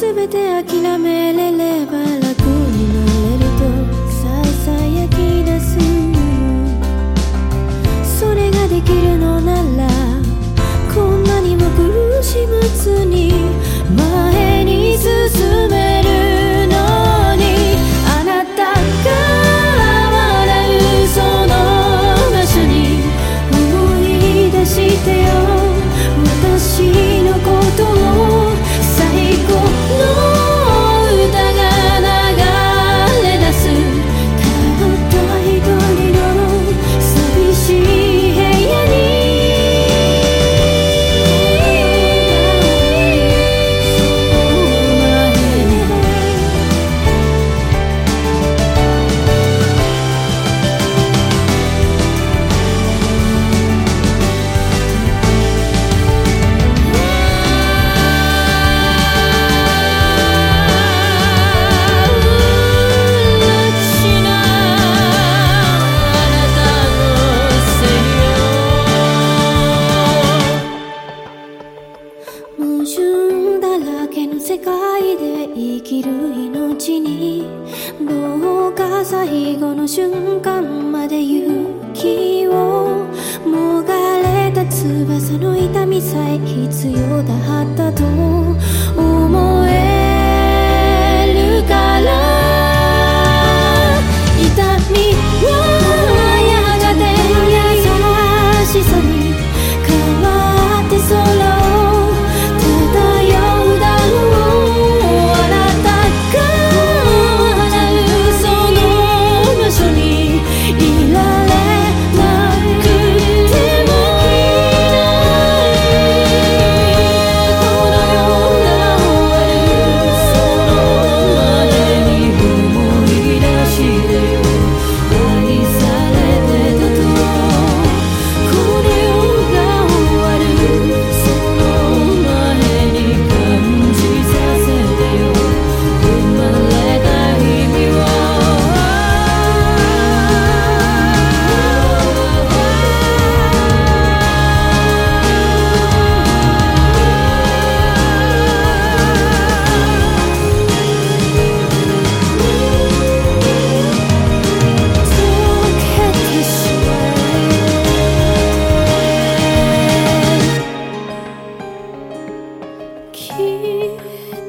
全て諦めれれば世界で生きる命にどうか最後の瞬間まで勇気をもがれた翼の痛みさえ必要だったと听